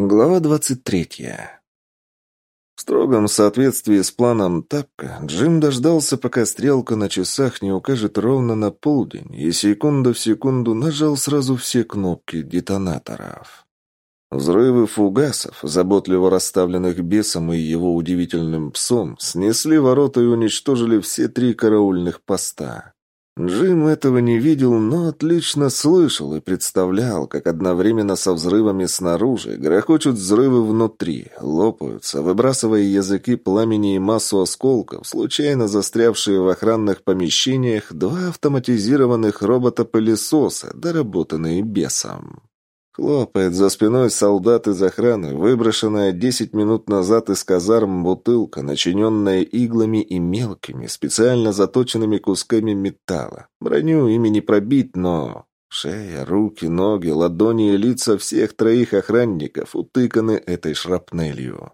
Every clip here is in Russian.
Глава двадцать третья. В строгом соответствии с планом Тапка, Джим дождался, пока стрелка на часах не укажет ровно на полдень, и секунда в секунду нажал сразу все кнопки детонаторов. Взрывы фугасов, заботливо расставленных бесом и его удивительным псом, снесли ворота и уничтожили все три караульных поста. Джим этого не видел, но отлично слышал и представлял, как одновременно со взрывами снаружи грохочут взрывы внутри, лопаются, выбрасывая языки пламени и массу осколков, случайно застрявшие в охранных помещениях два автоматизированных робота-пылесоса, доработанные бесом. Хлопает за спиной солдат из охраны, выброшенная десять минут назад из казарм бутылка, начиненная иглами и мелкими, специально заточенными кусками металла. Броню ими не пробить, но... Шея, руки, ноги, ладони и лица всех троих охранников утыканы этой шрапнелью.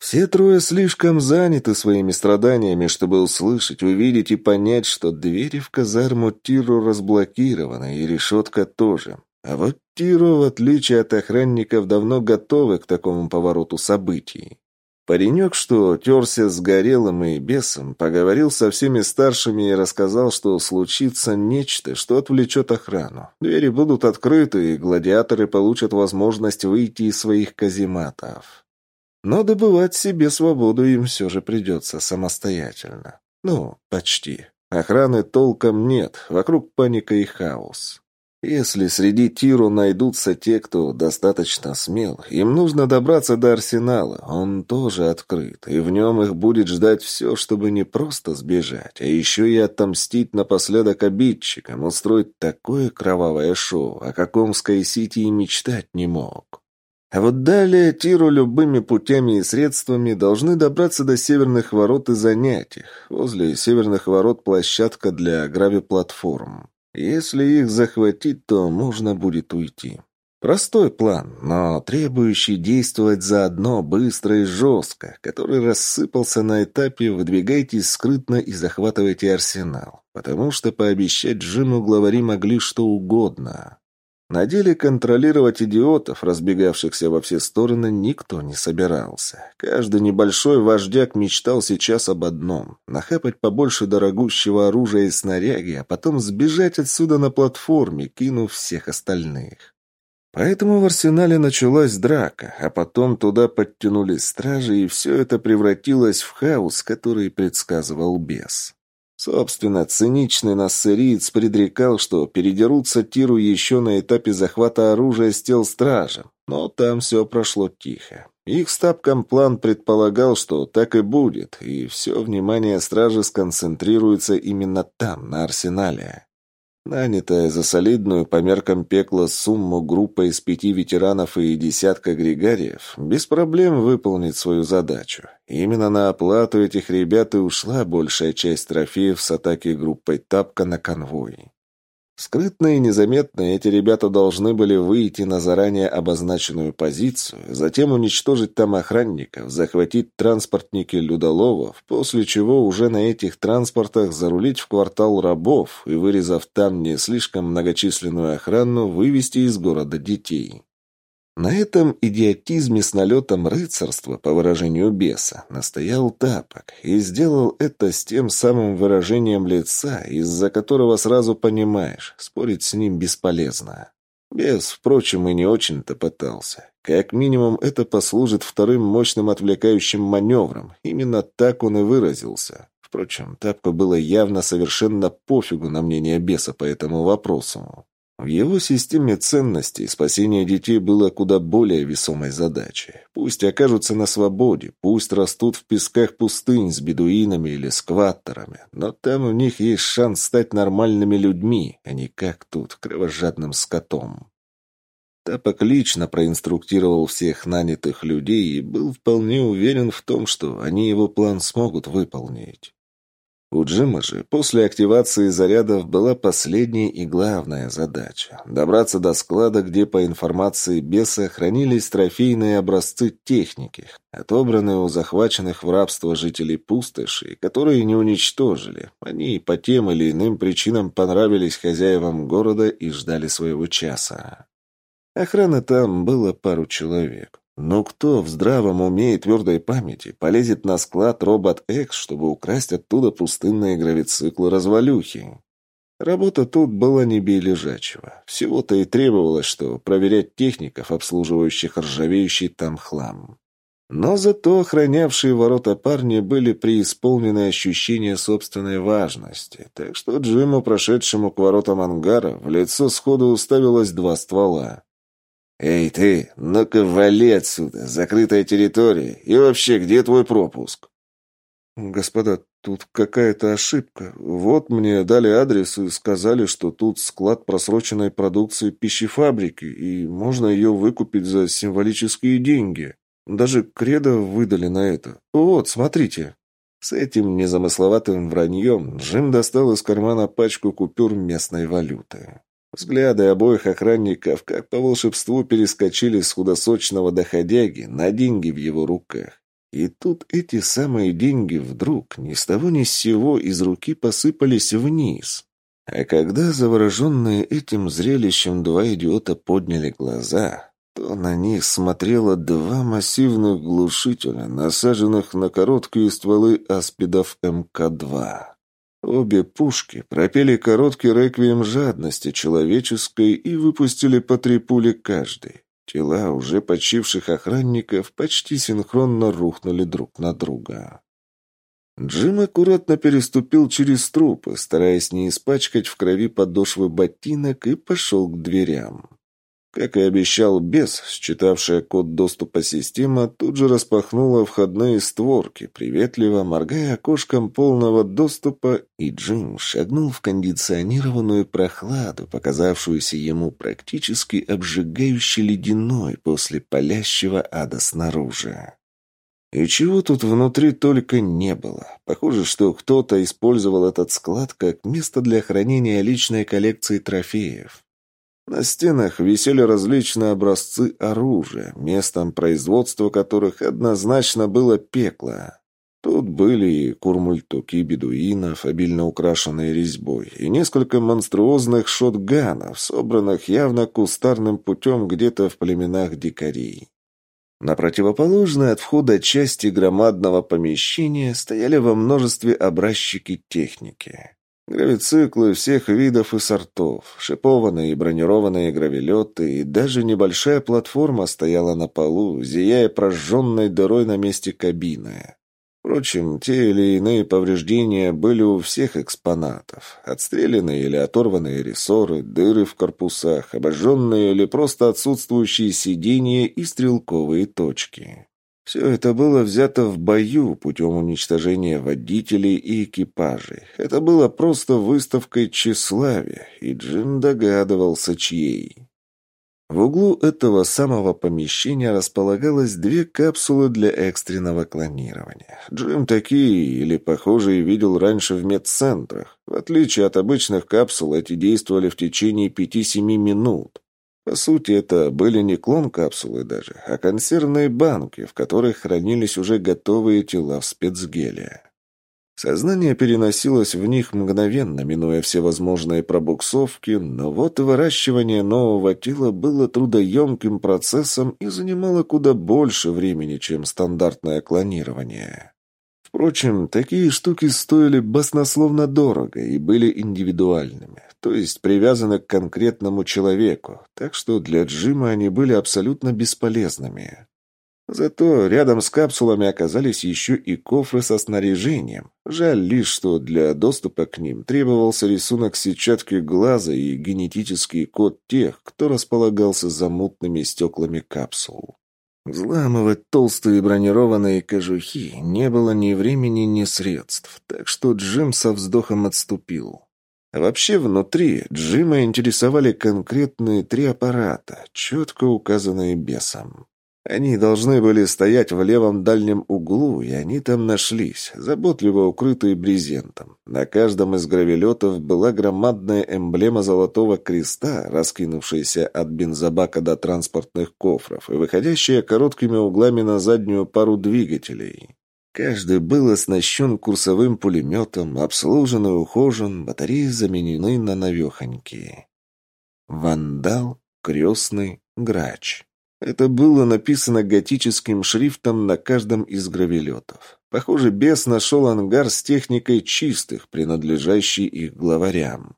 Все трое слишком заняты своими страданиями, чтобы услышать, увидеть и понять, что двери в казарму Тиру разблокированы, и решетка тоже. А вот Тиро, в отличие от охранников, давно готовы к такому повороту событий. Паренек, что терся с горелым и бесом, поговорил со всеми старшими и рассказал, что случится нечто, что отвлечет охрану. Двери будут открыты, и гладиаторы получат возможность выйти из своих казематов. Но добывать себе свободу им все же придется самостоятельно. Ну, почти. Охраны толком нет, вокруг паника и хаос. Если среди Тиру найдутся те, кто достаточно смел, им нужно добраться до арсенала. Он тоже открыт, и в нем их будет ждать все, чтобы не просто сбежать, а еще и отомстить напоследок обидчикам, устроить такое кровавое шоу, о каком Скай-Сити и мечтать не мог. А вот далее Тиру любыми путями и средствами должны добраться до северных ворот и занять их. Возле северных ворот площадка для гравиплатформ. Если их захватить, то можно будет уйти. Простой план, но требующий действовать заодно быстро и жестко, который рассыпался на этапе «выдвигайтесь скрытно и захватывайте арсенал», потому что пообещать Джиму главари могли что угодно. На деле контролировать идиотов, разбегавшихся во все стороны, никто не собирался. Каждый небольшой вождяк мечтал сейчас об одном – нахапать побольше дорогущего оружия и снаряги, а потом сбежать отсюда на платформе, кинув всех остальных. Поэтому в арсенале началась драка, а потом туда подтянулись стражи, и все это превратилось в хаос, который предсказывал бес. Собственно, циничный нассериец предрекал, что передерутся Тиру еще на этапе захвата оружия с тел стражи, но там все прошло тихо. Их стапком план предполагал, что так и будет, и все внимание стражи сконцентрируется именно там, на арсенале. Нанятая за солидную по меркам пекла сумму группа из пяти ветеранов и десятка грегариев без проблем выполнит свою задачу. Именно на оплату этих ребят и ушла большая часть трофеев с атаки группой Тапка на конвой. Скрытно и незаметно эти ребята должны были выйти на заранее обозначенную позицию, затем уничтожить там охранников, захватить транспортники людоловов, после чего уже на этих транспортах зарулить в квартал рабов и, вырезав там не слишком многочисленную охрану, вывести из города детей. На этом идиотизме с налетом рыцарства, по выражению беса, настоял тапок и сделал это с тем самым выражением лица, из-за которого сразу понимаешь, спорить с ним бесполезно. Бес, впрочем, и не очень-то пытался. Как минимум, это послужит вторым мощным отвлекающим маневром. Именно так он и выразился. Впрочем, Тапку было явно совершенно пофигу на мнение беса по этому вопросу. В его системе ценностей спасение детей было куда более весомой задачей. Пусть окажутся на свободе, пусть растут в песках пустынь с бедуинами или скваттерами, но там у них есть шанс стать нормальными людьми, а не как тут, кровожадным скотом. Тапок лично проинструктировал всех нанятых людей и был вполне уверен в том, что они его план смогут выполнить. У Джима же после активации зарядов была последняя и главная задача – добраться до склада, где, по информации беса, хранились трофейные образцы техники, отобранные у захваченных в рабство жителей пустоши, которые не уничтожили. Они по тем или иным причинам понравились хозяевам города и ждали своего часа. Охраны там было пару человек. Но кто в здравом уме и твердой памяти полезет на склад робот X, чтобы украсть оттуда пустынные гравициклы-развалюхи? Работа тут была не бей лежачего. Всего-то и требовалось, что проверять техников, обслуживающих ржавеющий там хлам. Но зато охранявшие ворота парни были преисполнены ощущения собственной важности, так что Джиму, прошедшему к воротам ангара, в лицо сходу уставилось два ствола. «Эй ты, ну-ка вали отсюда, закрытая территория, и вообще, где твой пропуск?» «Господа, тут какая-то ошибка. Вот мне дали адрес и сказали, что тут склад просроченной продукции пищефабрики, и можно ее выкупить за символические деньги». Даже кредо выдали на это. Вот, смотрите». С этим незамысловатым враньем Джим достал из кармана пачку купюр местной валюты. Взгляды обоих охранников, как по волшебству, перескочили с худосочного доходяги на деньги в его руках. И тут эти самые деньги вдруг, ни с того ни с сего, из руки посыпались вниз. А когда завороженные этим зрелищем два идиота подняли глаза, то на них смотрело два массивных глушителя, насаженных на короткие стволы аспидов МК-2. Обе пушки пропели короткий реквием жадности человеческой и выпустили по три пули каждый. Тела уже почивших охранников почти синхронно рухнули друг на друга. Джим аккуратно переступил через трупы, стараясь не испачкать в крови подошвы ботинок, и пошел к дверям. Как и обещал бес, считавшая код доступа система, тут же распахнула входные створки, приветливо моргая окошком полного доступа, и Джим шагнул в кондиционированную прохладу, показавшуюся ему практически обжигающе ледяной после палящего ада снаружи. И чего тут внутри только не было. Похоже, что кто-то использовал этот склад как место для хранения личной коллекции трофеев. На стенах висели различные образцы оружия, местом производства которых однозначно было пекло. Тут были и курмультуки бедуинов, обильно украшенные резьбой, и несколько монструозных шотганов, собранных явно кустарным путем где-то в племенах дикарей. На противоположной от входа части громадного помещения стояли во множестве образчики техники. Гравициклы всех видов и сортов, шипованные и бронированные гравилеты, и даже небольшая платформа стояла на полу, зияя прожженной дырой на месте кабины. Впрочем, те или иные повреждения были у всех экспонатов. Отстрелянные или оторванные рессоры, дыры в корпусах, обожженные или просто отсутствующие сиденья и стрелковые точки. Все это было взято в бою путем уничтожения водителей и экипажей. Это было просто выставкой тщеславия, и Джим догадывался, чьей. В углу этого самого помещения располагалось две капсулы для экстренного клонирования. Джим такие или похожие видел раньше в медцентрах. В отличие от обычных капсул, эти действовали в течение 5-7 минут. По сути, это были не клон-капсулы даже, а консервные банки, в которых хранились уже готовые тела в спецгеле. Сознание переносилось в них мгновенно, минуя все возможные пробуксовки, но вот выращивание нового тела было трудоемким процессом и занимало куда больше времени, чем стандартное клонирование. Впрочем, такие штуки стоили баснословно дорого и были индивидуальными то есть привязаны к конкретному человеку, так что для Джима они были абсолютно бесполезными. Зато рядом с капсулами оказались еще и кофры со снаряжением. Жаль лишь, что для доступа к ним требовался рисунок сетчатки глаза и генетический код тех, кто располагался за мутными стеклами капсул. Взламывать толстые бронированные кожухи не было ни времени, ни средств, так что Джим со вздохом отступил. Вообще внутри Джима интересовали конкретные три аппарата, четко указанные бесом. Они должны были стоять в левом дальнем углу, и они там нашлись, заботливо укрытые брезентом. На каждом из гравелетов была громадная эмблема золотого креста, раскинувшаяся от бензобака до транспортных кофров и выходящая короткими углами на заднюю пару двигателей. Каждый был оснащен курсовым пулеметом, обслужен и ухожен, батареи заменены на новехонькие. Вандал, крестный, грач. Это было написано готическим шрифтом на каждом из гравелетов. Похоже, бес нашел ангар с техникой чистых, принадлежащей их главарям.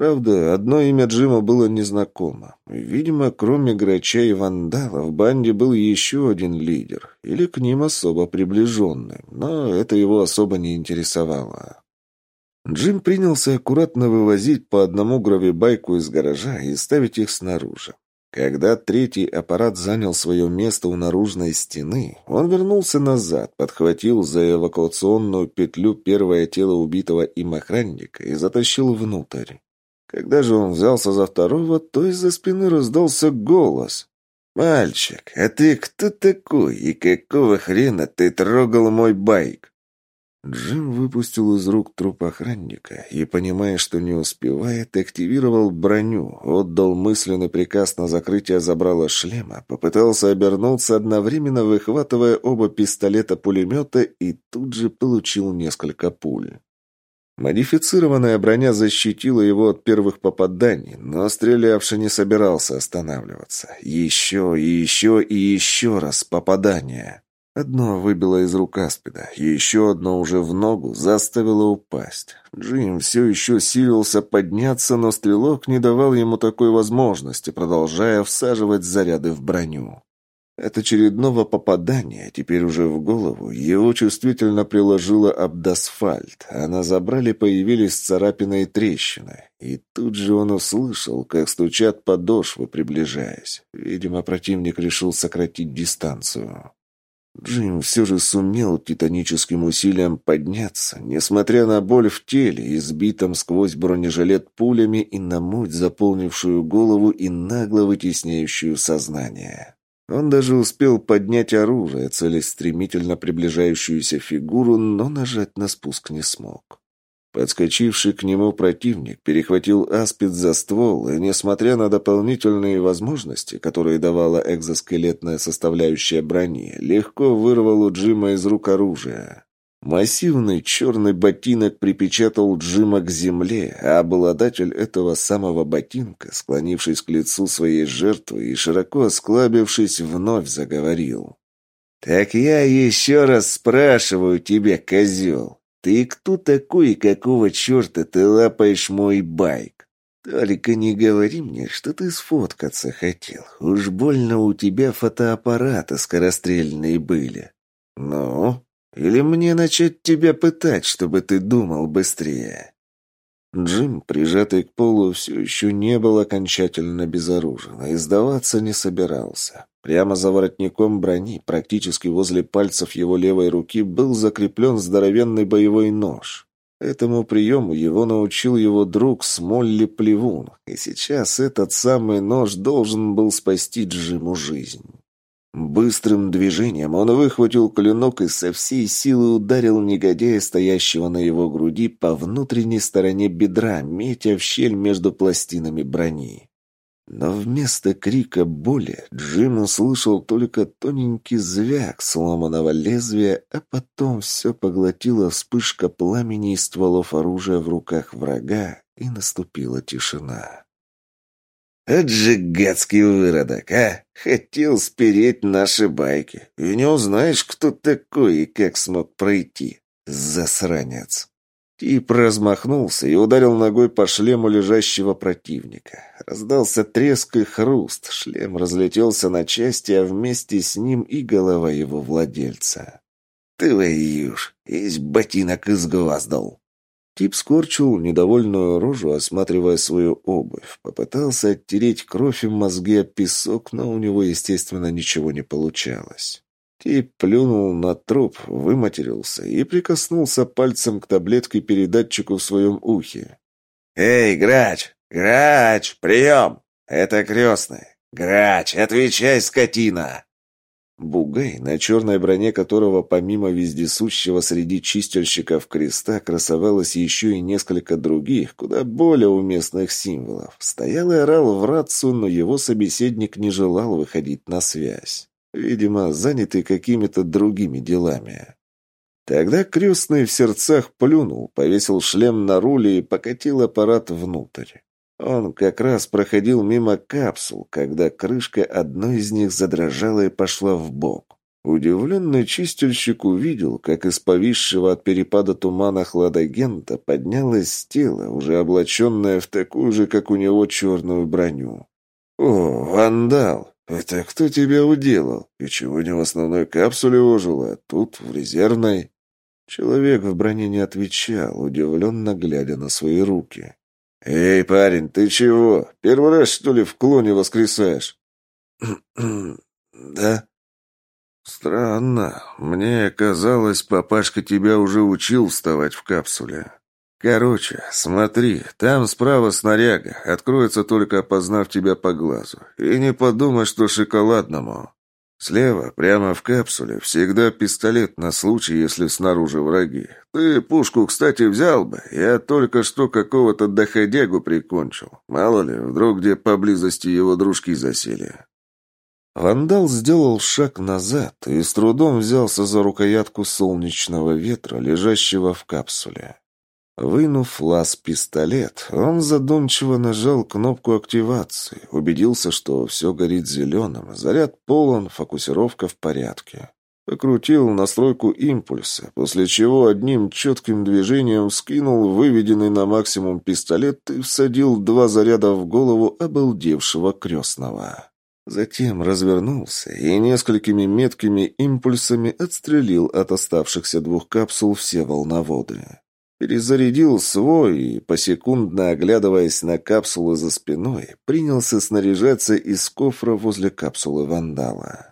Правда, одно имя Джима было незнакомо. Видимо, кроме Грача и Вандала, в банде был еще один лидер, или к ним особо приближенный, но это его особо не интересовало. Джим принялся аккуратно вывозить по одному гравибайку из гаража и ставить их снаружи. Когда третий аппарат занял свое место у наружной стены, он вернулся назад, подхватил за эвакуационную петлю первое тело убитого им охранника и затащил внутрь. Когда же он взялся за второго, то из-за спины раздался голос. «Мальчик, а ты кто такой и какого хрена ты трогал мой байк?» Джим выпустил из рук труп охранника и, понимая, что не успевает, активировал броню, отдал мысленный приказ на закрытие забрала шлема, попытался обернуться, одновременно выхватывая оба пистолета-пулемета и тут же получил несколько пуль. Модифицированная броня защитила его от первых попаданий, но стрелявший не собирался останавливаться. Еще и еще и еще раз попадание. Одно выбило из рук Аспида, еще одно уже в ногу заставило упасть. Джим все еще силился подняться, но стрелок не давал ему такой возможности, продолжая всаживать заряды в броню. От очередного попадания, теперь уже в голову, его чувствительно приложило об асфальт, а на забрале появились царапины и трещины. И тут же он услышал, как стучат подошвы, приближаясь. Видимо, противник решил сократить дистанцию. Джим все же сумел титаническим усилием подняться, несмотря на боль в теле, избитом сквозь бронежилет пулями и на муть, заполнившую голову и нагло вытесняющую сознание. Он даже успел поднять оружие, целясь стремительно приближающуюся фигуру, но нажать на спуск не смог. Подскочивший к нему противник перехватил аспид за ствол, и, несмотря на дополнительные возможности, которые давала экзоскелетная составляющая брони, легко вырвал у Джима из рук оружие. Массивный черный ботинок припечатал Джима к земле, а обладатель этого самого ботинка, склонившись к лицу своей жертвы и широко осклабившись, вновь заговорил. «Так я еще раз спрашиваю тебя, козел, «Ты кто такой и какого черта ты лапаешь мой байк? Только не говори мне, что ты сфоткаться хотел. Уж больно у тебя фотоаппараты скорострельные были. Ну, или мне начать тебя пытать, чтобы ты думал быстрее?» Джим, прижатый к полу, все еще не был окончательно безоружен, и сдаваться не собирался. Прямо за воротником брони, практически возле пальцев его левой руки, был закреплен здоровенный боевой нож. Этому приему его научил его друг Смолли Плевун, и сейчас этот самый нож должен был спасти Джиму жизнь. Быстрым движением он выхватил клинок и со всей силы ударил негодяя, стоящего на его груди, по внутренней стороне бедра, метя в щель между пластинами брони. Но вместо крика боли Джим услышал только тоненький звяк сломанного лезвия, а потом все поглотила вспышка пламени из стволов оружия в руках врага, и наступила тишина. «Это же гадский выродок, а! Хотел спереть наши байки. И не узнаешь, кто такой и как смог пройти. Засранец!» Тип размахнулся и ударил ногой по шлему лежащего противника. Раздался треск и хруст, шлем разлетелся на части, а вместе с ним и голова его владельца. «Твою ж, весь ботинок изгваздал!» Тип скорчил недовольную рожу, осматривая свою обувь. Попытался оттереть кровь и мозги о песок, но у него, естественно, ничего не получалось. Тип плюнул на труп, выматерился и прикоснулся пальцем к таблетке-передатчику в своем ухе. «Эй, Грач! Грач! Прием! Это крестный! Грач, отвечай, скотина!» Бугай, на черной броне которого помимо вездесущего среди чистильщиков креста красовалось еще и несколько других, куда более уместных символов, стоял и орал в рацию, но его собеседник не желал выходить на связь. Видимо, занятый какими-то другими делами. Тогда крестный в сердцах плюнул, повесил шлем на руле и покатил аппарат внутрь. Он как раз проходил мимо капсул, когда крышка одной из них задрожала и пошла в бок. Удивленный чистильщик увидел, как из повисшего от перепада тумана хладагента поднялось тело, уже облаченное в такую же, как у него, черную броню. «О, вандал! Это кто тебя уделал? И чего не в основной капсуле ожил, а тут в резервной?» Человек в броне не отвечал, удивленно глядя на свои руки. «Эй, парень, ты чего? Первый раз, что ли, в клоне воскресаешь?» «Да?» «Странно. Мне казалось, папашка тебя уже учил вставать в капсуле. Короче, смотри, там справа снаряга. Откроется только опознав тебя по глазу. И не подумай, что шоколадному. Слева, прямо в капсуле, всегда пистолет на случай, если снаружи враги. Ты пушку, кстати, взял бы. Я только что какого-то доходягу прикончил. Мало ли, вдруг где поблизости его дружки засели». Вандал сделал шаг назад и с трудом взялся за рукоятку солнечного ветра, лежащего в капсуле. Вынув лаз-пистолет, он задумчиво нажал кнопку активации, убедился, что все горит зеленым, заряд полон, фокусировка в порядке. Покрутил настройку импульса, после чего одним четким движением скинул выведенный на максимум пистолет и всадил два заряда в голову обалдевшего крестного. Затем развернулся и несколькими меткими импульсами отстрелил от оставшихся двух капсул все волноводы. Перезарядил свой и, посекундно оглядываясь на капсулы за спиной, принялся снаряжаться из кофра возле капсулы вандала.